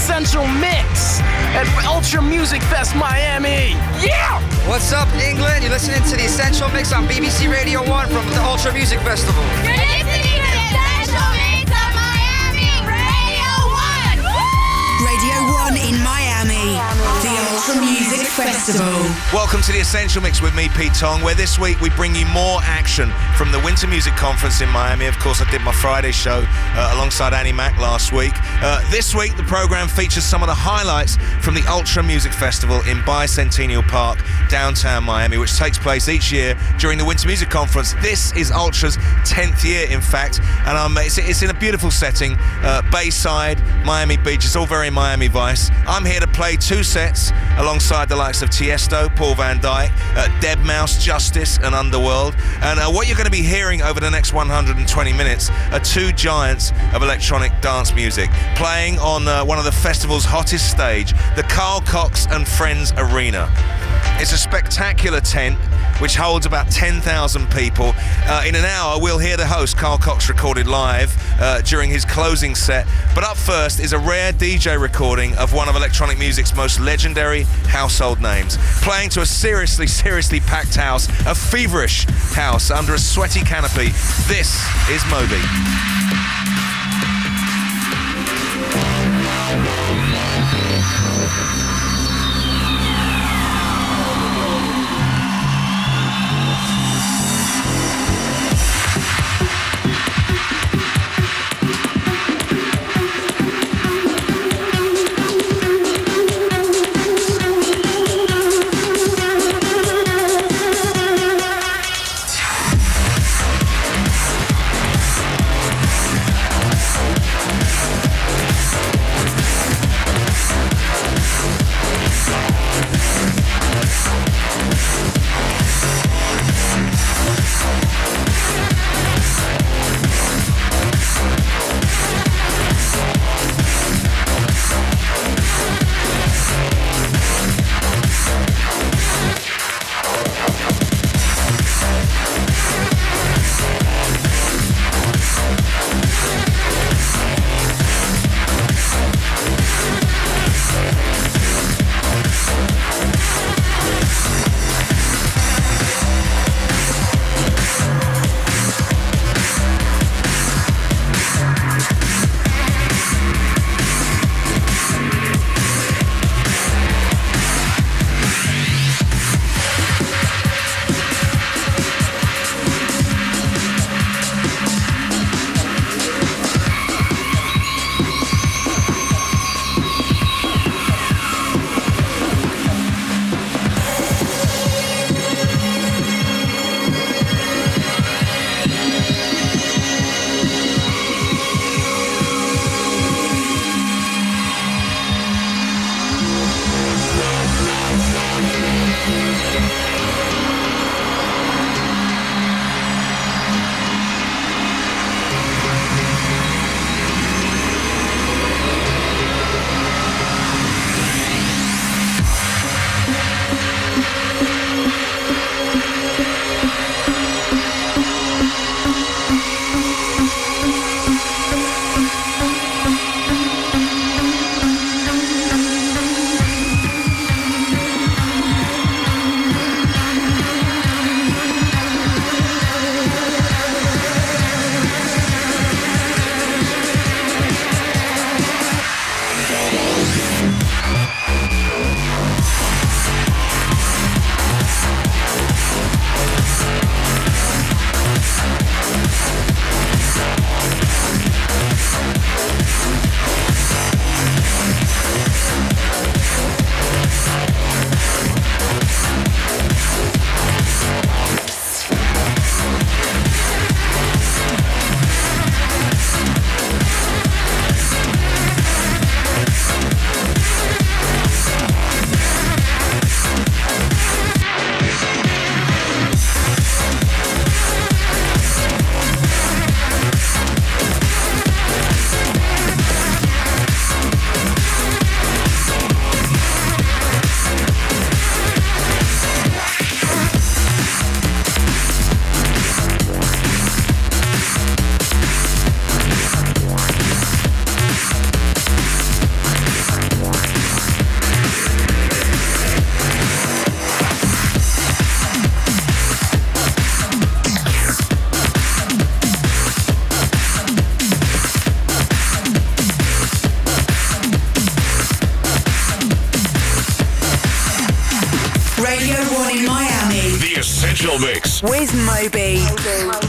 Essential Mix at Ultra Music Fest Miami. Yeah! What's up, England? You're listening to the Essential Mix on BBC Radio 1 from the Ultra Music Festival. You're listening to the Essential Mix on Miami Radio 1. Radio 1 in Miami. Music Festival. Welcome to the Essential Mix with me, Pete Tong, where this week we bring you more action from the Winter Music Conference in Miami. Of course, I did my Friday show uh, alongside Annie Mac last week. Uh, this week, the program features some of the highlights from the Ultra Music Festival in Bicentennial Park, downtown Miami, which takes place each year during the Winter Music Conference. This is Ultra's 10th year, in fact, and um, it's, it's in a beautiful setting uh, Bayside, Miami Beach. It's all very Miami Vice. I'm here to play two sets alongside the likes of Tiesto, Paul Van Dyk, uh, Deadmau5, Justice, and Underworld. And uh, what you're going to be hearing over the next 120 minutes are two giants of electronic dance music playing on uh, one of the festival's hottest stage, the Carl Cox and Friends Arena. It's a spectacular tent which holds about 10,000 people. Uh, in an hour, we'll hear the host, Carl Cox, recorded live uh, during his closing set. But up first is a rare DJ recording of one of electronic music's most legendary household names, playing to a seriously, seriously packed house, a feverish house under a sweaty canopy. This is Moby. Moby.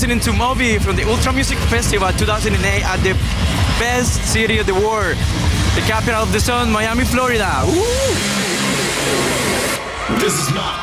listening to Moby from the Ultra Music Festival 2008 at the best city of the world, the capital of the sun, Miami, Florida. Woo! This is not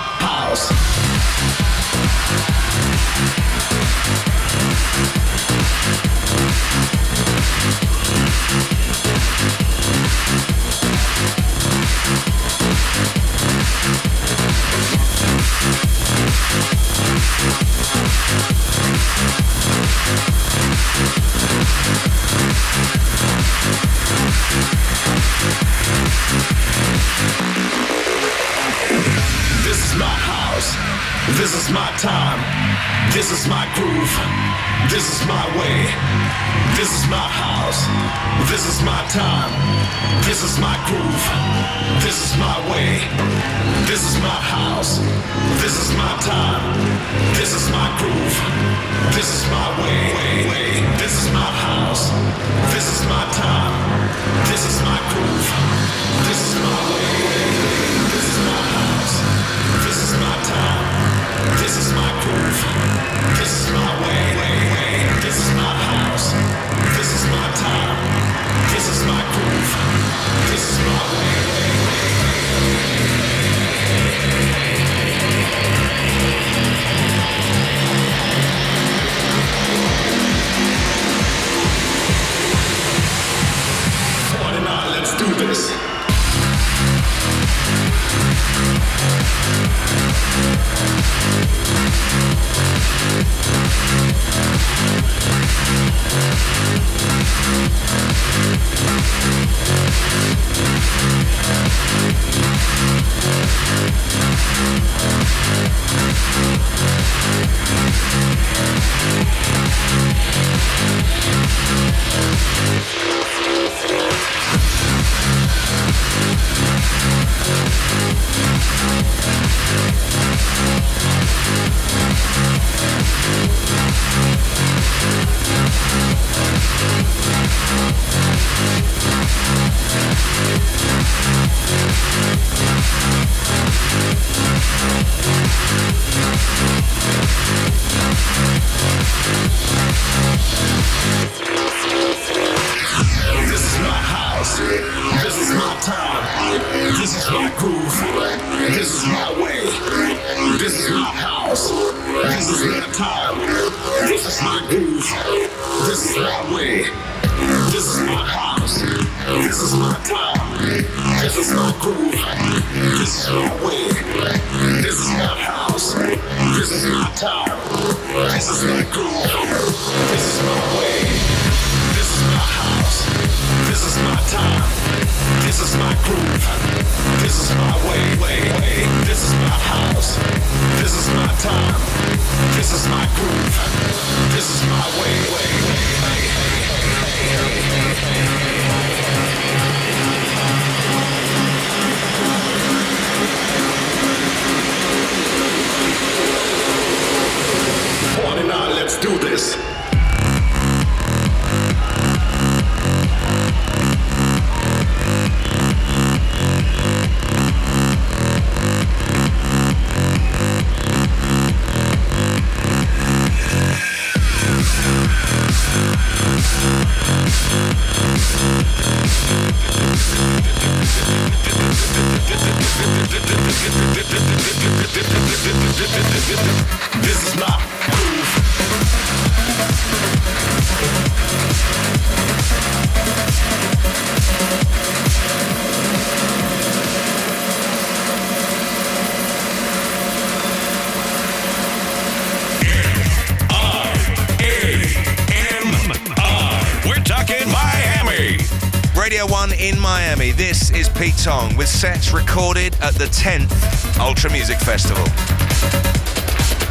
one in Miami. This is Pete Tong with sets recorded at the 10th Ultra Music Festival.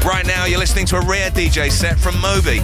Right now, you're listening to a rare DJ set from Moby.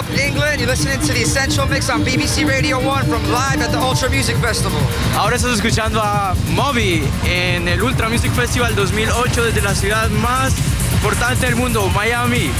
Up, England? You're listening to the Essential Mix on BBC Radio 1 from live at the Ultra Music Festival. Ahora estás escuchando a Moby en el Ultra Music Festival 2008 desde la ciudad más importante del mundo, Miami.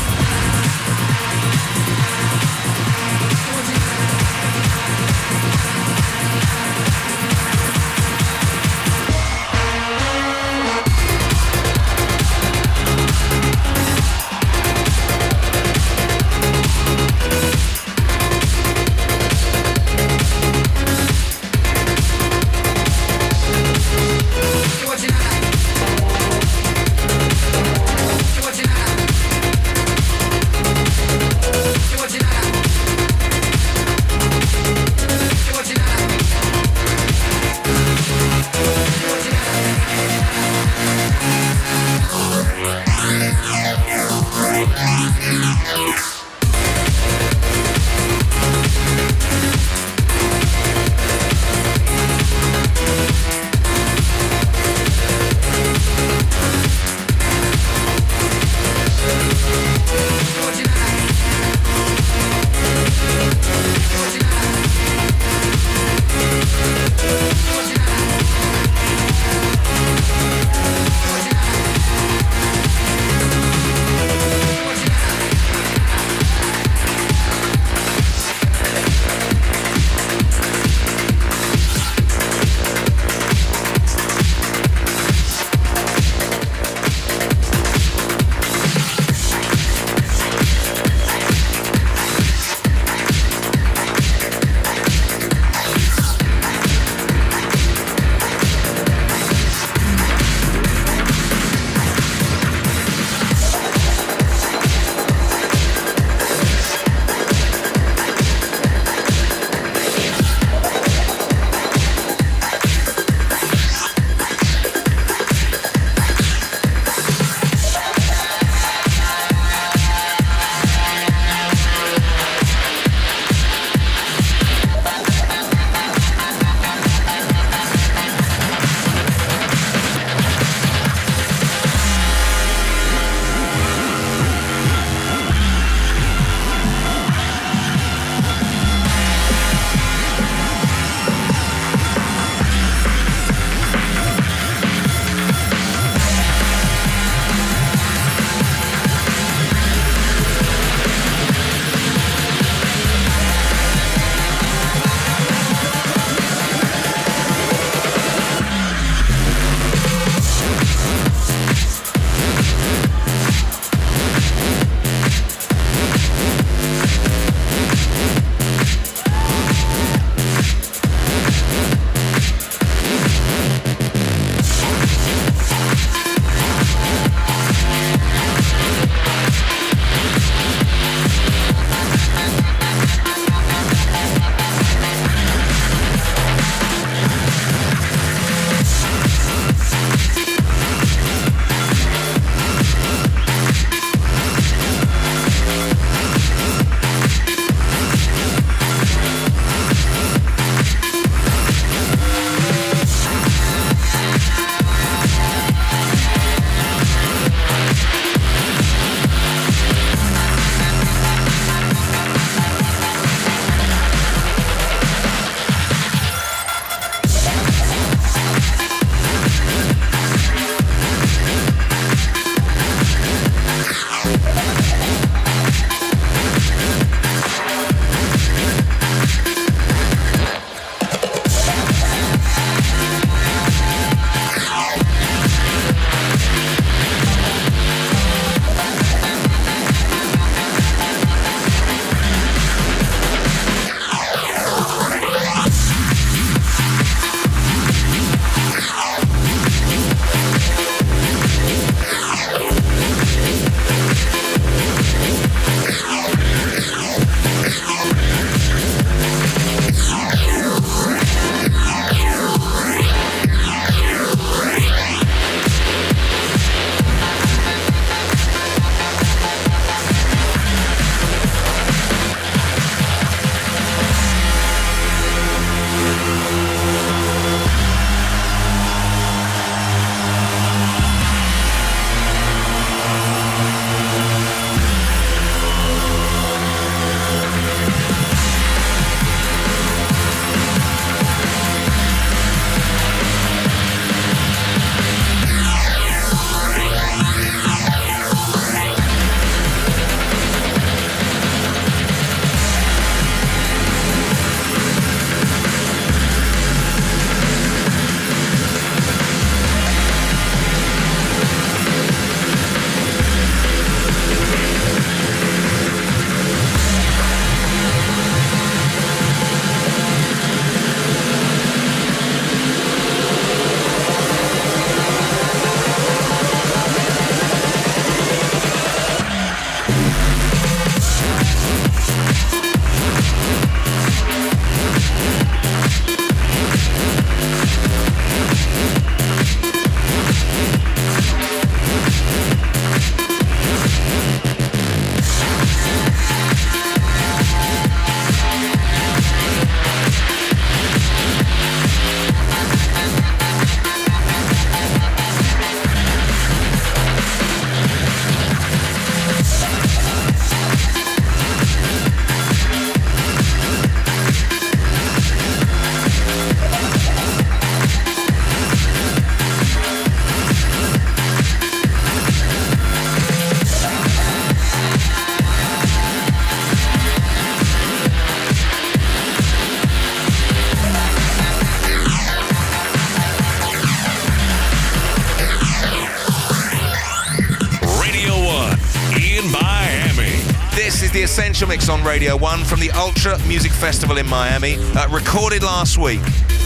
Mix on Radio 1 from the Ultra Music Festival in Miami, uh, recorded last week.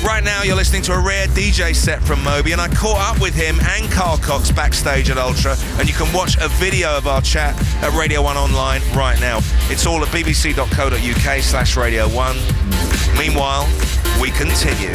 Right now, you're listening to a rare DJ set from Moby, and I caught up with him and Carl Cox backstage at Ultra, and you can watch a video of our chat at Radio 1 online right now. It's all at bbc.co.uk slash Radio 1. Meanwhile, we continue.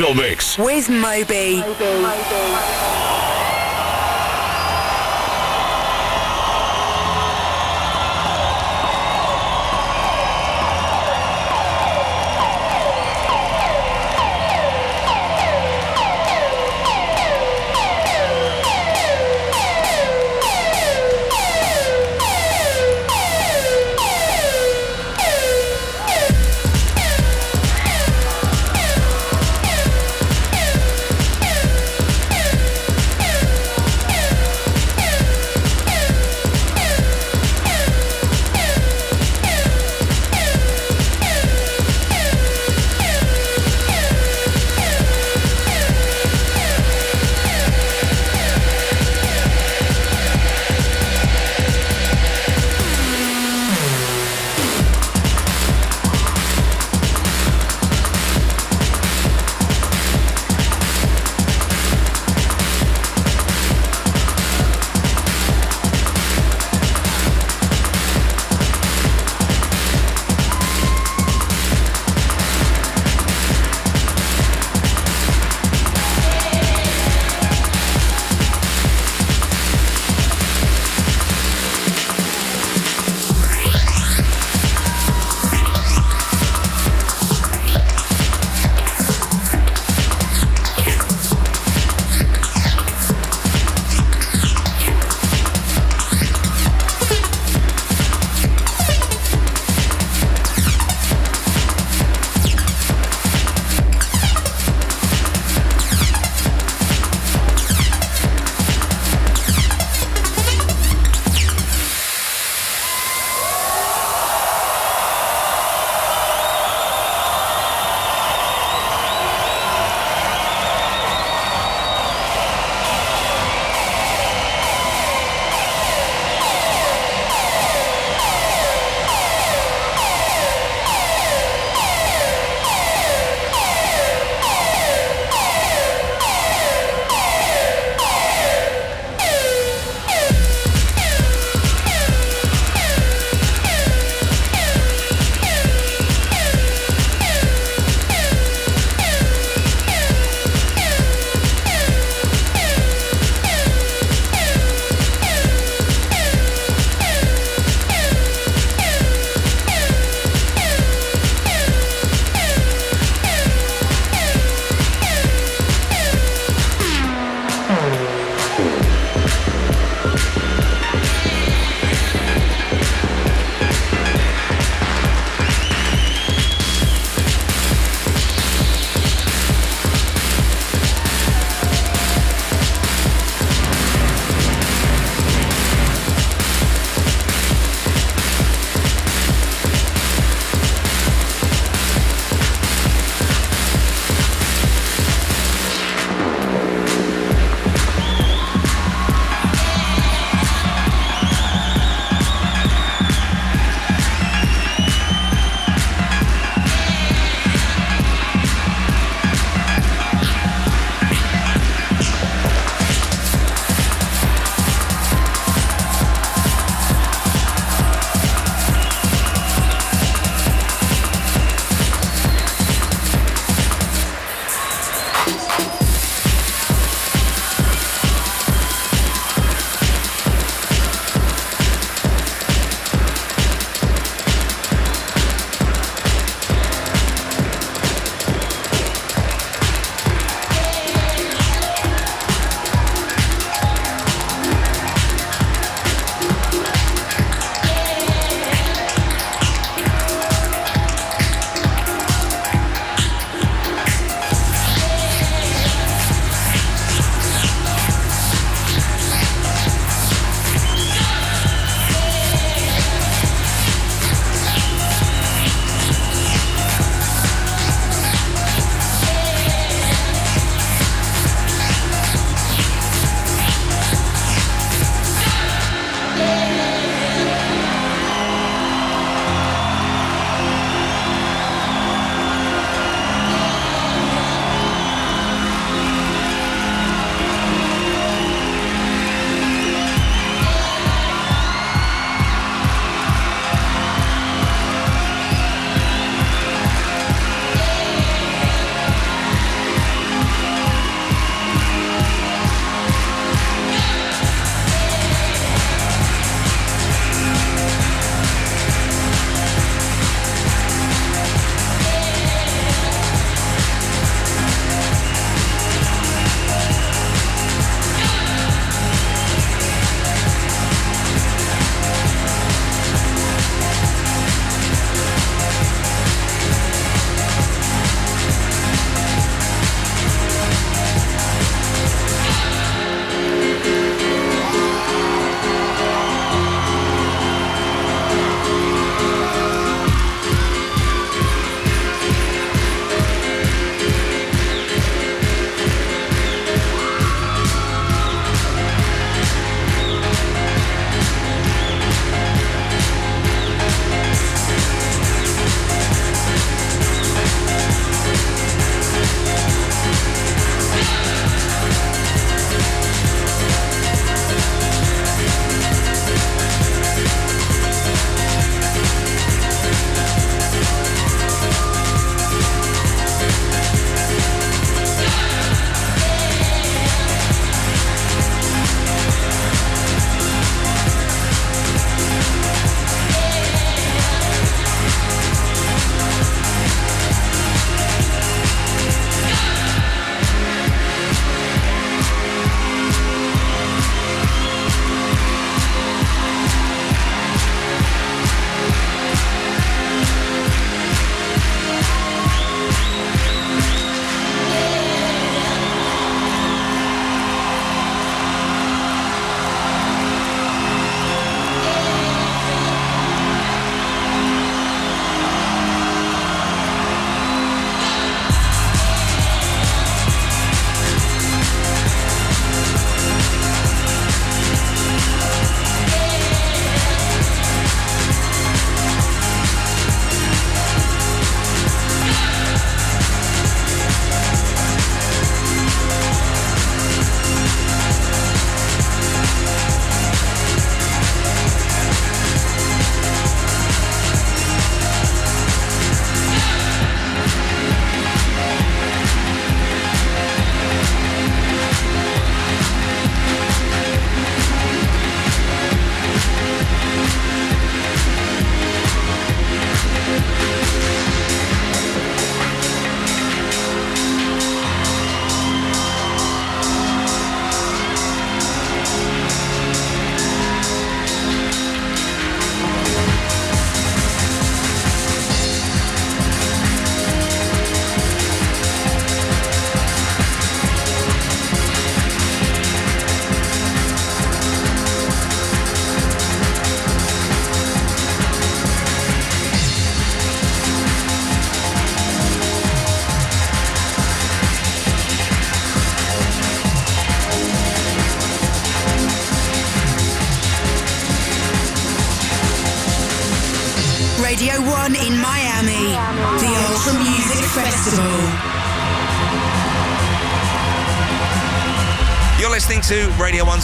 Mix. With Moby. Radio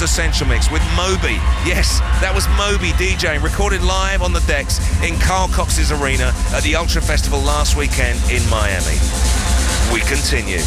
Essential Mix with Moby. Yes, that was Moby DJing, recorded live on the decks in Carl Cox's Arena at the Ultra Festival last weekend in Miami. We continue.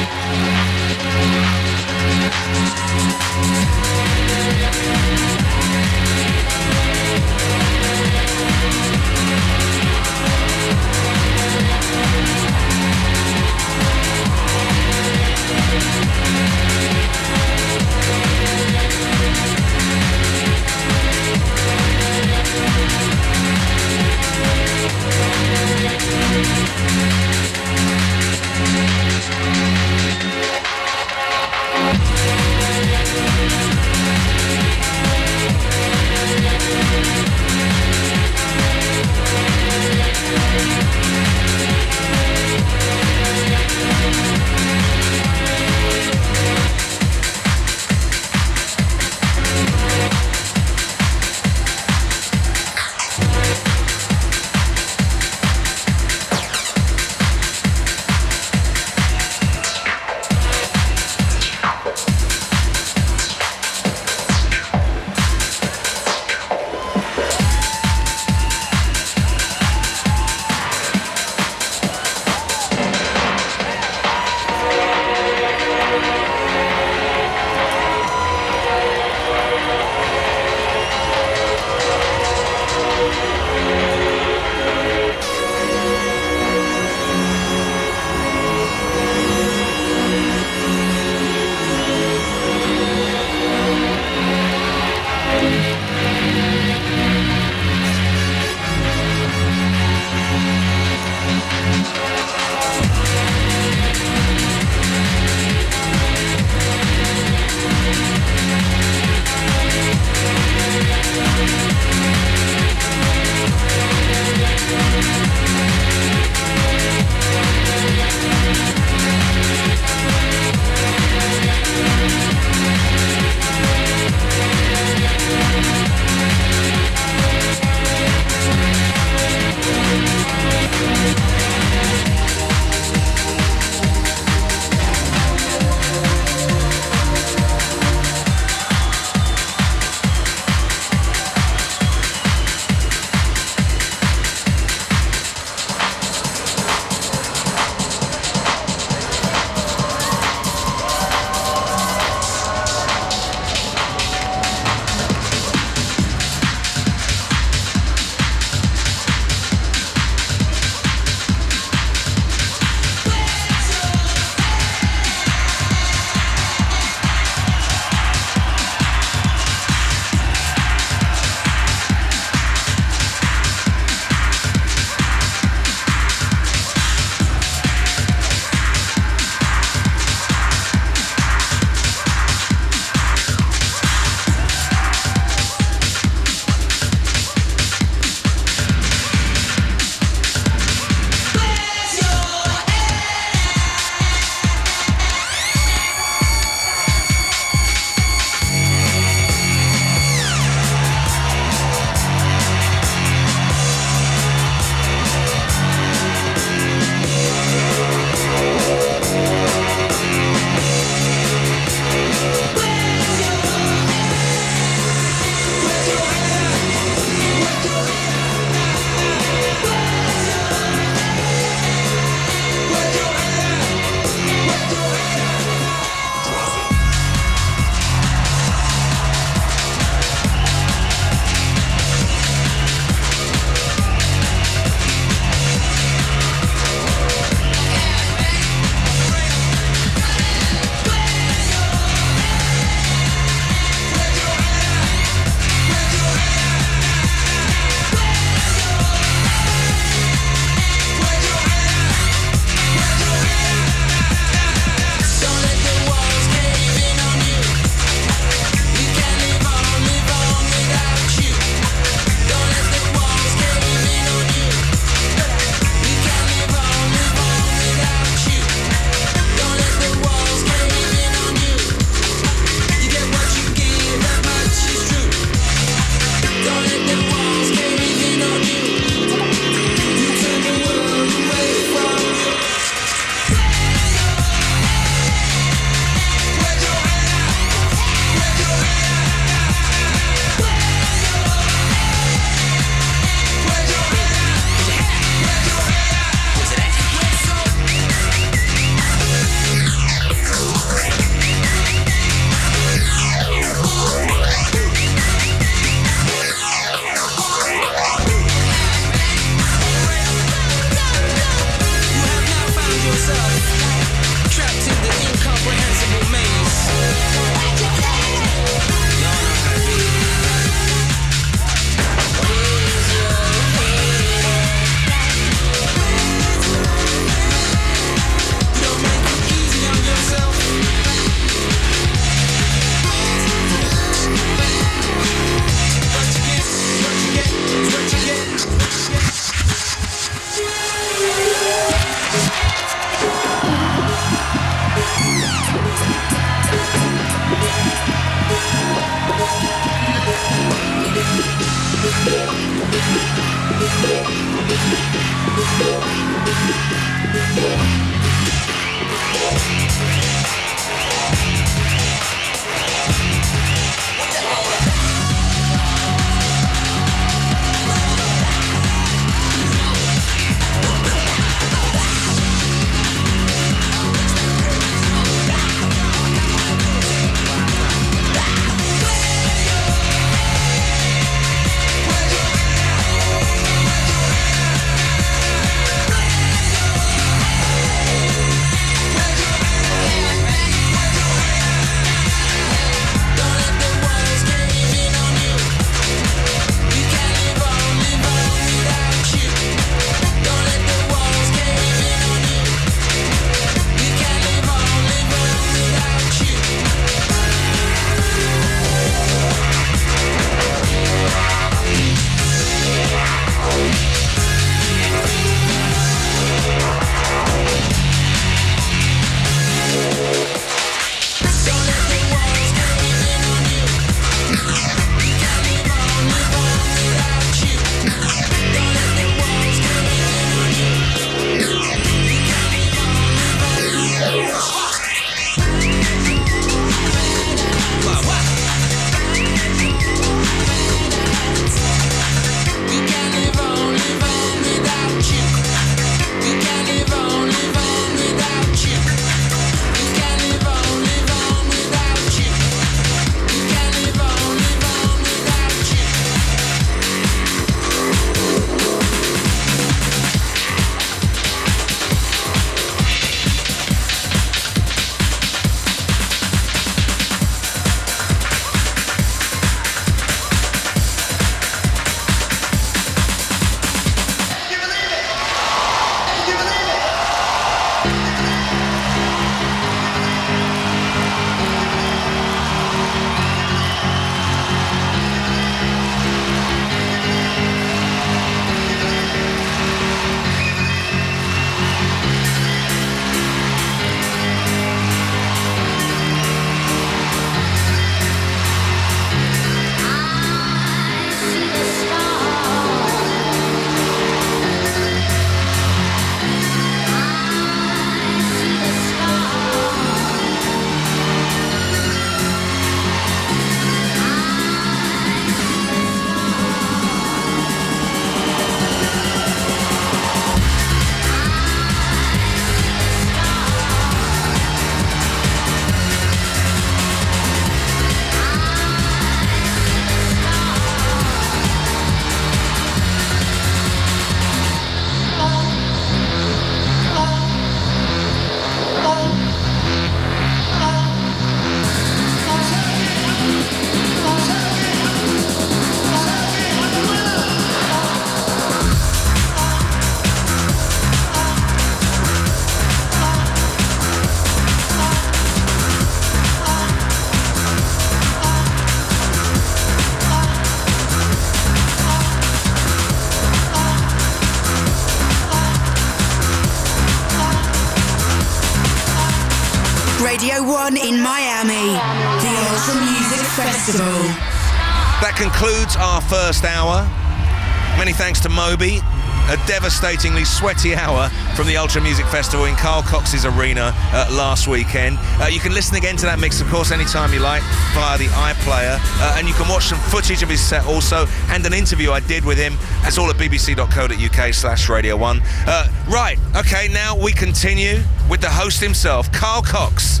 Devastatingly sweaty hour from the Ultra Music Festival in Carl Cox's Arena uh, last weekend. Uh, you can listen again to that mix, of course, anytime you like via the iPlayer. Uh, and you can watch some footage of his set also and an interview I did with him. That's all at bbc.co.uk slash Radio 1. Uh, right, okay, now we continue with the host himself, Carl Cox,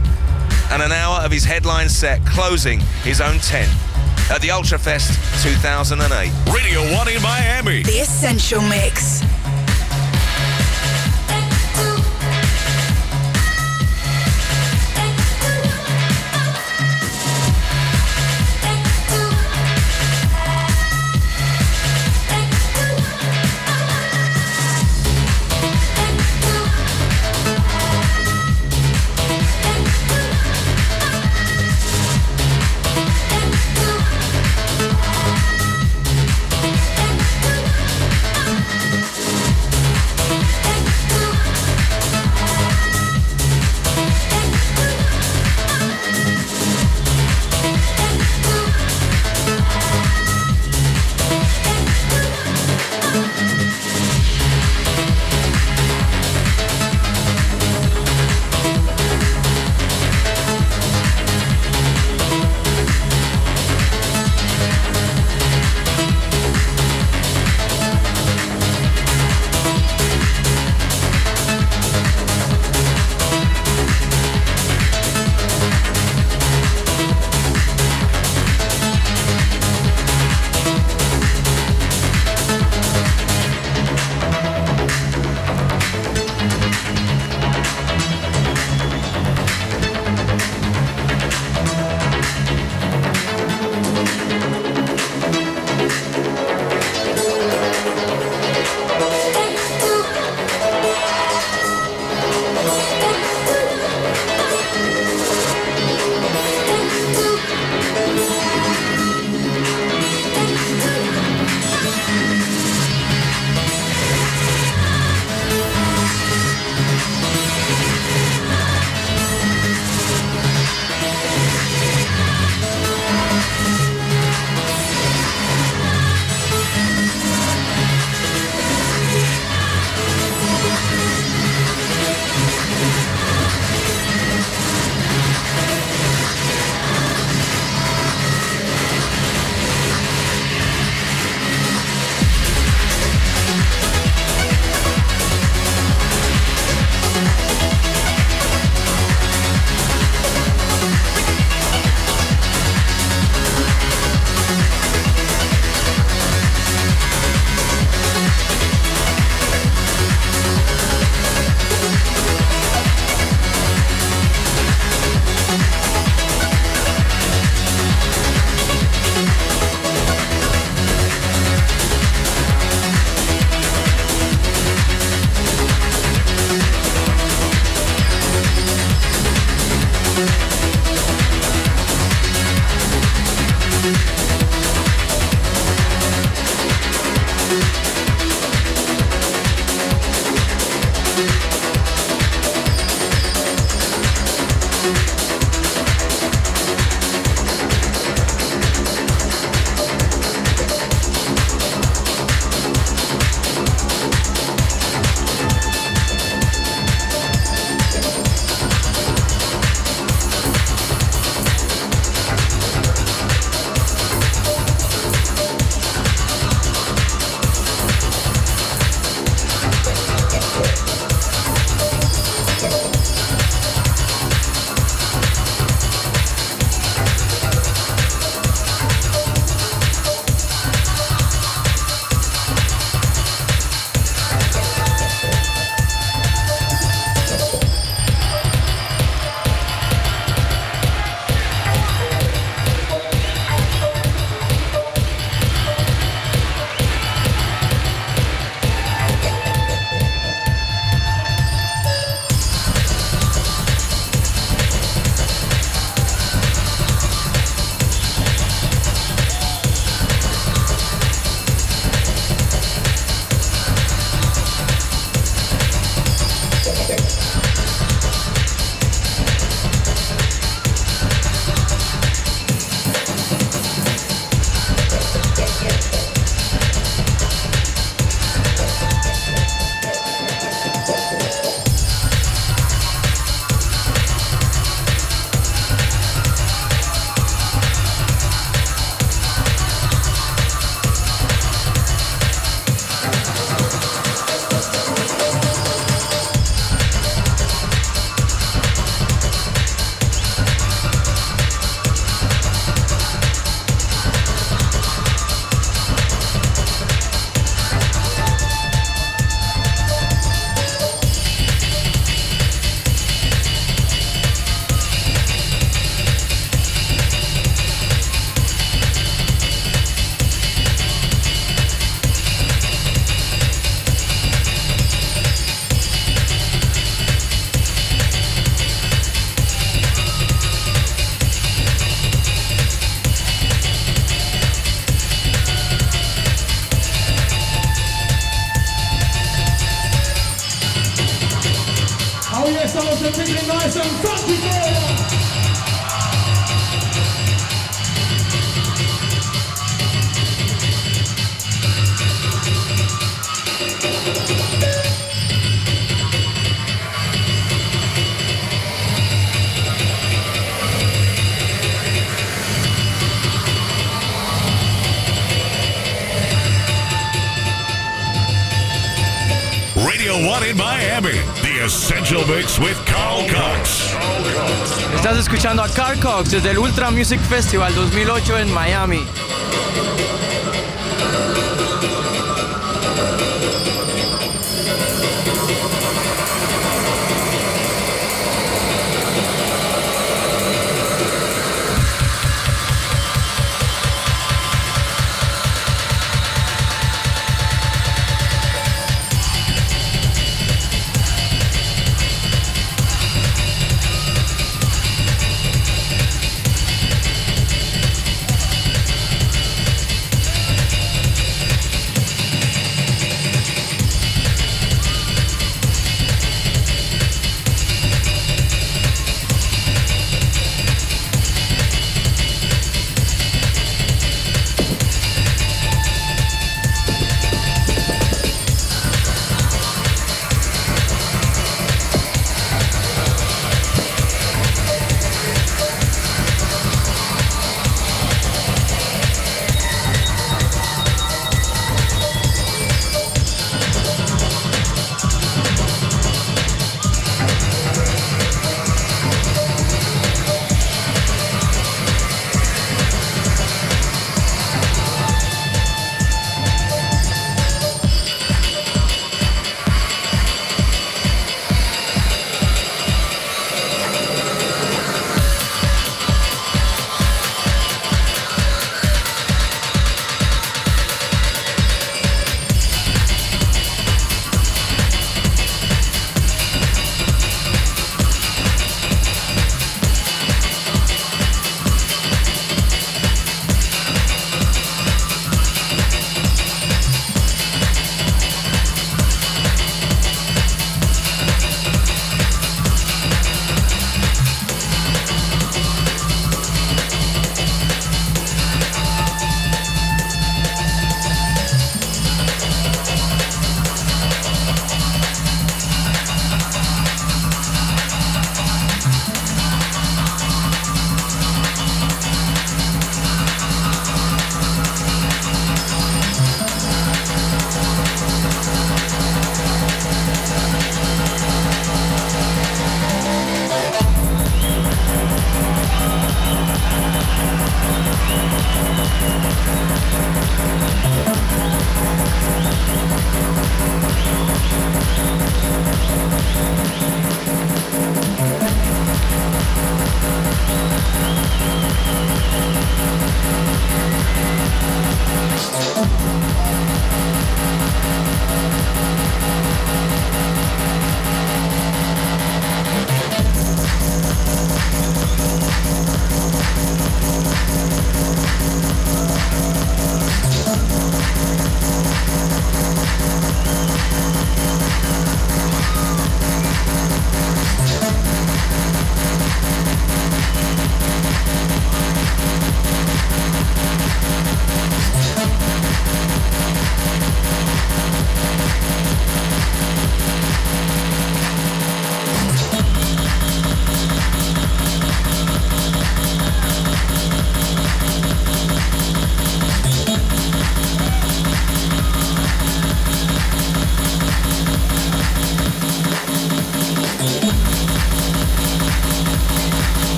and an hour of his headline set closing his own tent at the Ultra Fest 2008. Radio 1 in Miami. The Essential Mix. Desde el Ultra Music Festival 2008 en Miami.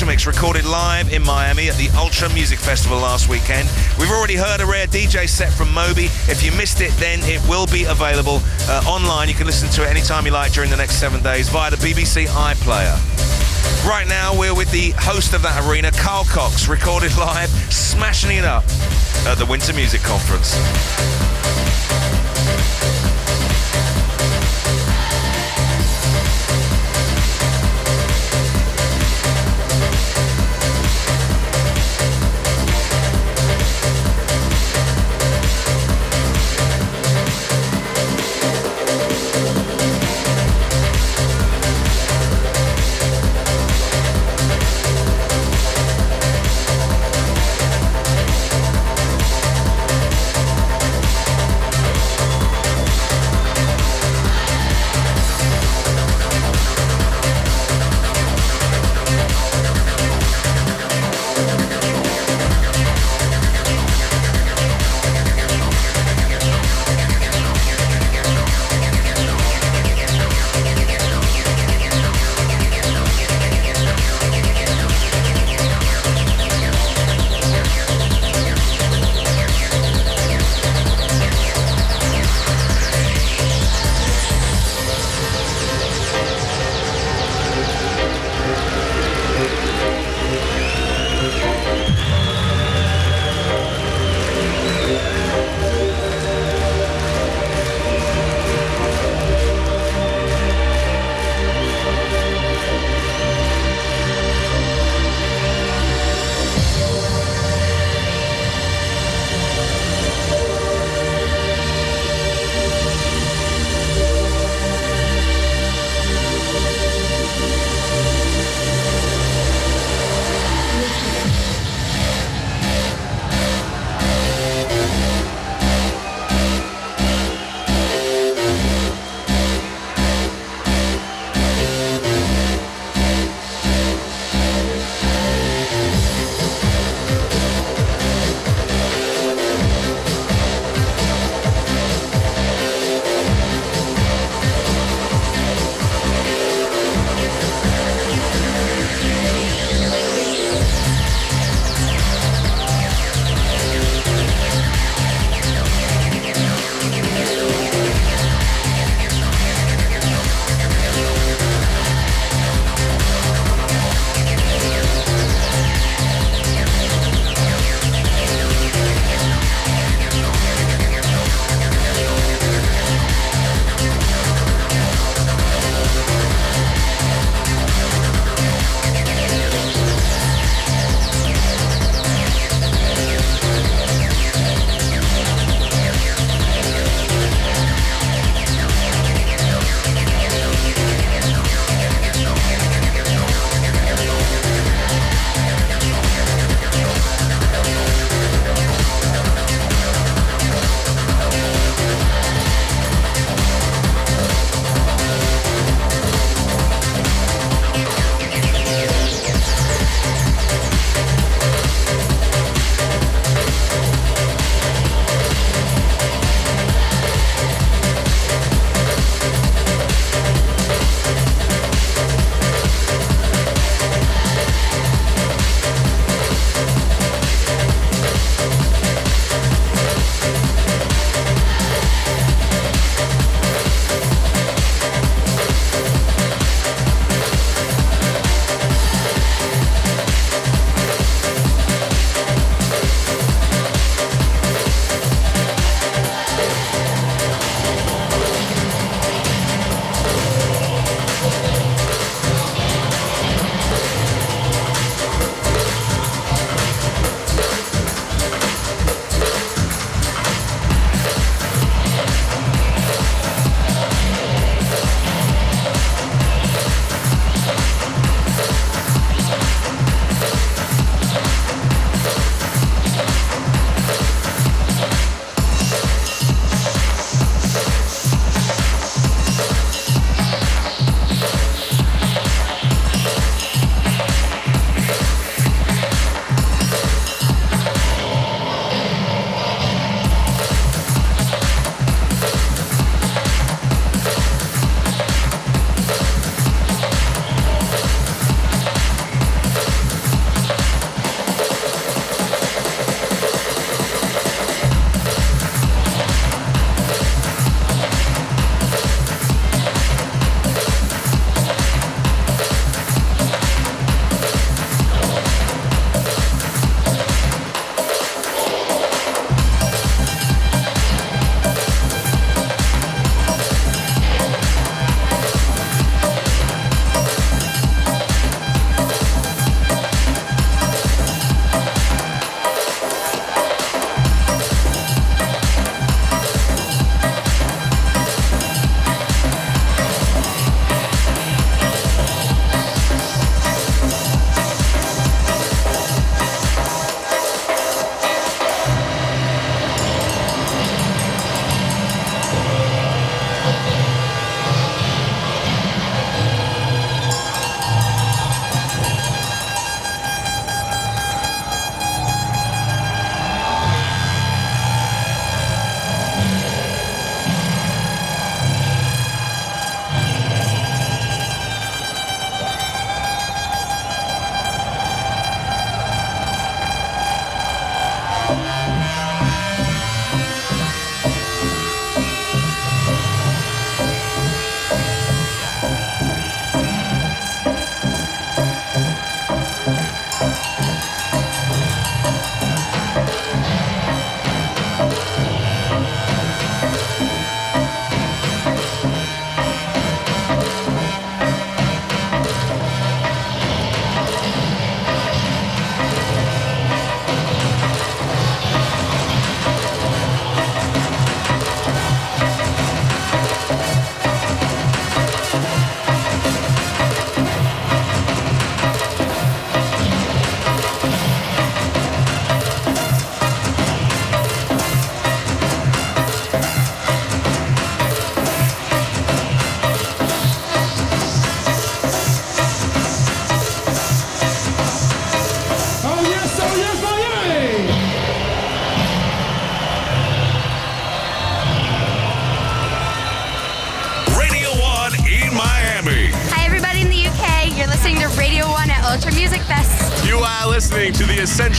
1's Essential Mix, recorded live in Miami at the Ultra Music Festival last weekend. We've already heard a rare DJ set from Moby. If you missed it, then it will be available uh, online. You can listen to it anytime you like during the next seven days via the BBC iPlayer. Right now, we're with the host of that arena, Carl Cox, recorded live, smashing it up at the Winter Music Conference.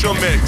The Mix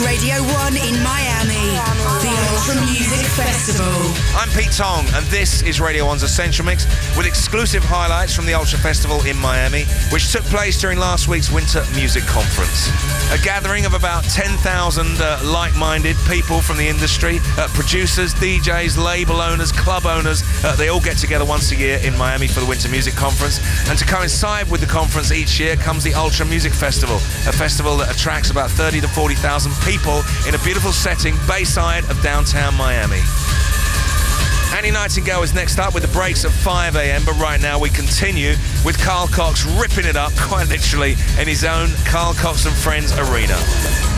Radio 1 in my the Ultra Music Festival. I'm Pete Tong, and this is Radio 1's Essential Mix with exclusive highlights from the Ultra Festival in Miami, which took place during last week's Winter Music Conference. A gathering of about 10,000 uh, like minded people from the industry, uh, producers, DJs, label owners, club owners. Uh, they all get together once a year in Miami for the Winter Music Conference. And to coincide with the conference each year comes the Ultra Music Festival, a festival that attracts about 30 to 40,000 people in a beautiful setting, bayside of downtown Miami. Annie Nightingale is next up with the breaks at 5 a.m. But right now we continue with Carl Cox ripping it up, quite literally, in his own Carl Cox and Friends arena.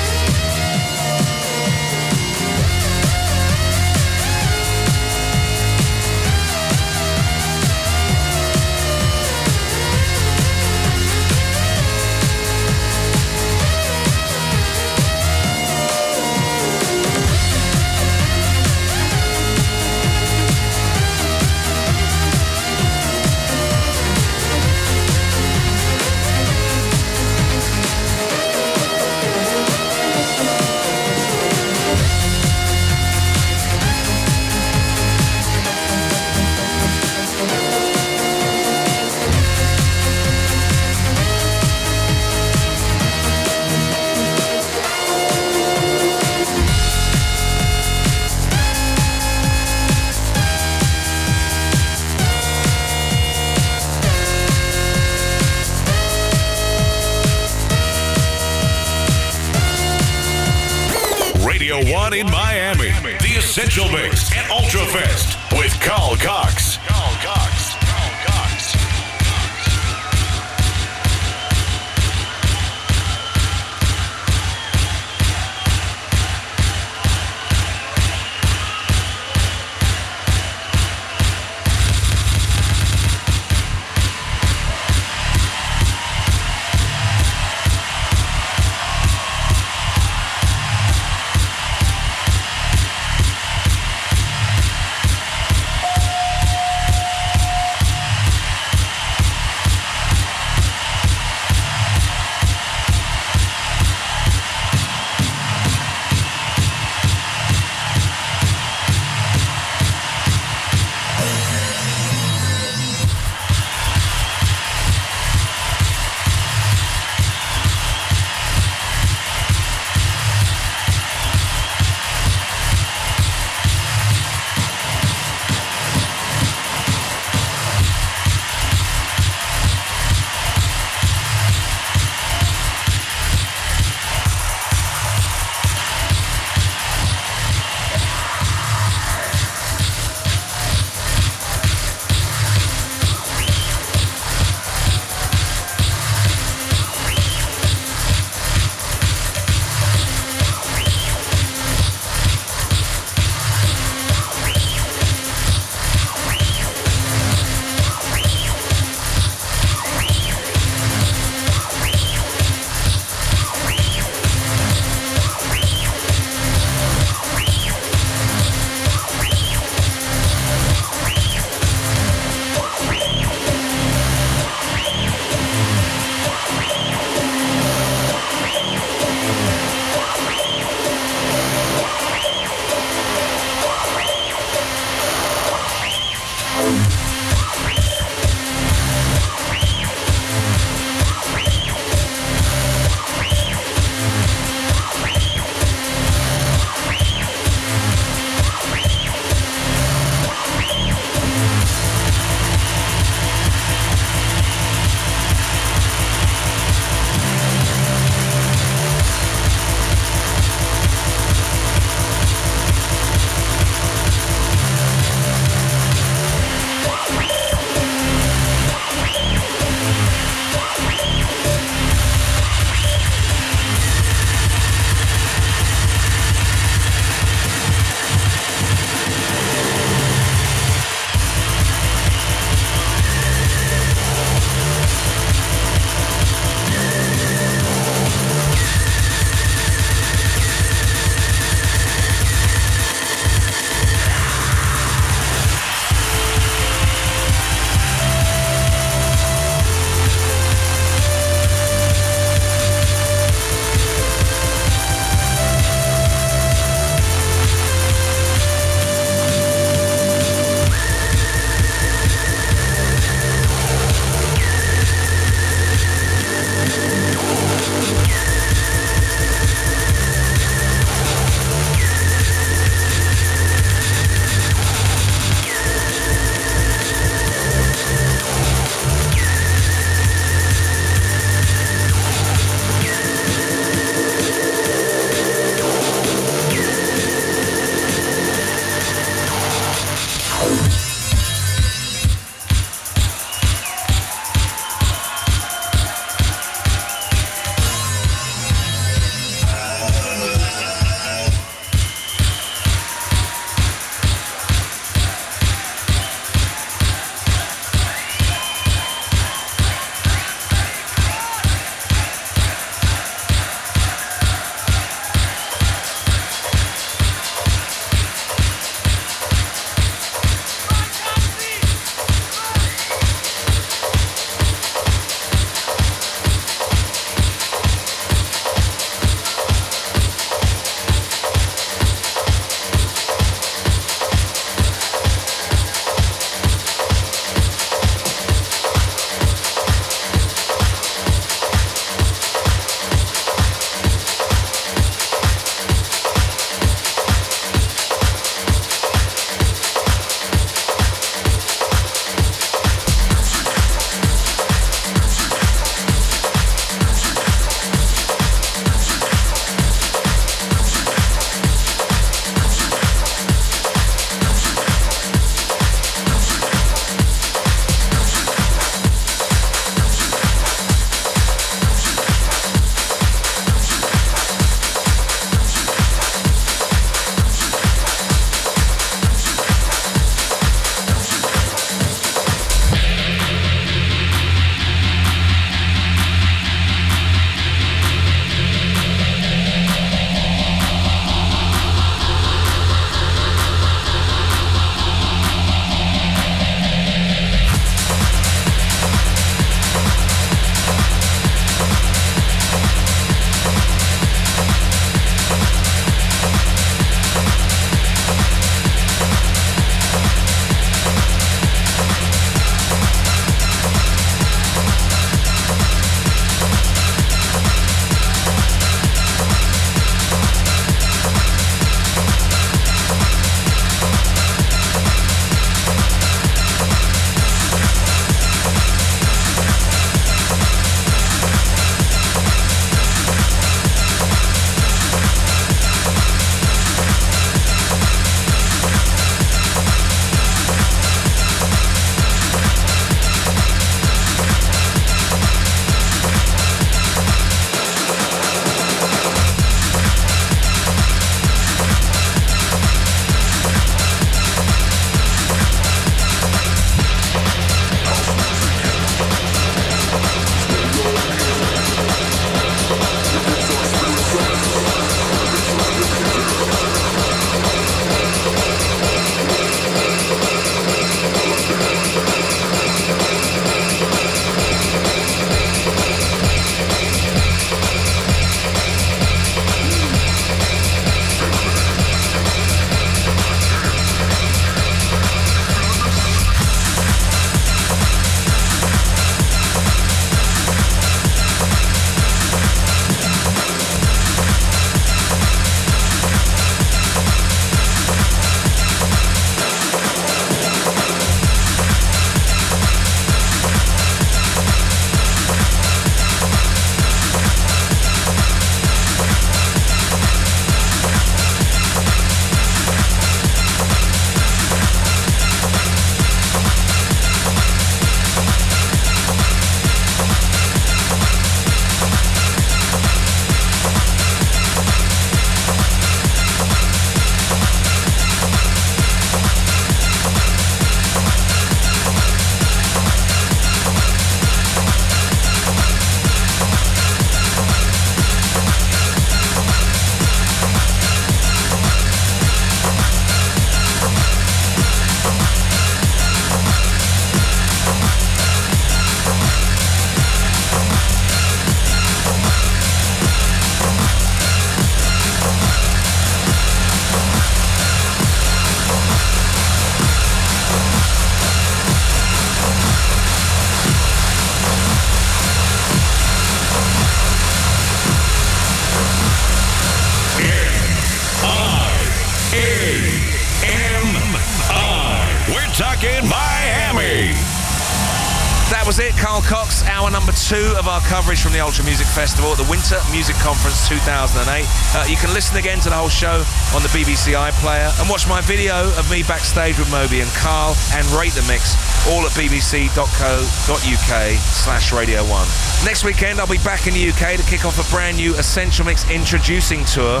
Music Conference 2008. Uh, you can listen again to the whole show on the BBC iPlayer and watch my video of me backstage with Moby and Carl and rate the mix all at bbc.co.uk slash Radio 1. Next weekend, I'll be back in the UK to kick off a brand new Essential Mix introducing tour.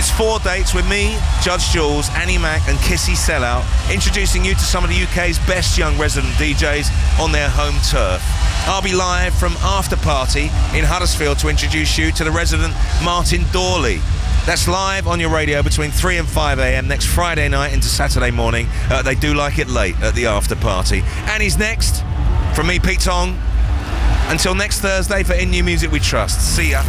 It's four dates with me, Judge Jules, Annie Mac, and Kissy Sellout, introducing you to some of the UK's best young resident DJs on their home turf. I'll be live from After Party in Huddersfield to introduce you to the resident Martin Dawley. That's live on your radio between 3 and 5 a.m. next Friday night into Saturday morning. Uh, they do like it late at the after party. And he's next. From me, Pete Tong. Until next Thursday for In New Music We Trust. See ya.